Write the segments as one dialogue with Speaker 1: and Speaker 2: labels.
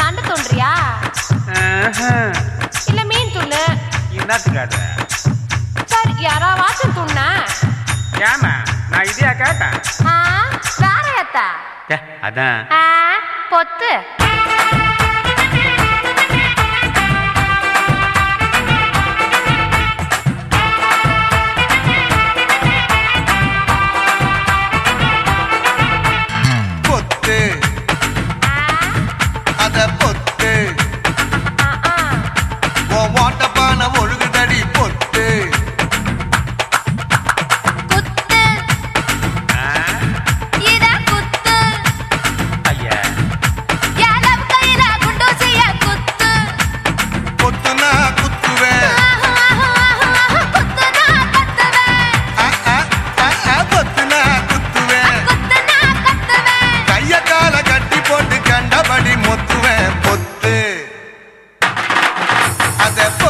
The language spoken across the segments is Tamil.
Speaker 1: நண்டு தோன்றியா? இல்ல மீன் துண்ணு
Speaker 2: என்னத்துக்கு அது
Speaker 1: சார் யாரா வாசம் துண்ணா.
Speaker 2: ஏமா நான் இதையா கேட்டேன்.
Speaker 1: வேற ஏத்தா
Speaker 2: அதான்.
Speaker 1: பொத்து.
Speaker 3: as a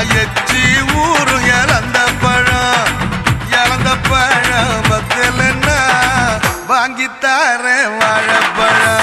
Speaker 3: அகச்சி ஊரு இழந்த பழம். இழந்த பழம் பத்தில் என்ன? வாங்கித்தாரேன் வாழைப்பழம்.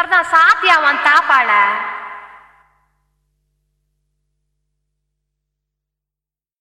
Speaker 1: ಸರ್ನ ಸಾಧ್ಯ ಅಂತ ಪಾಳೆ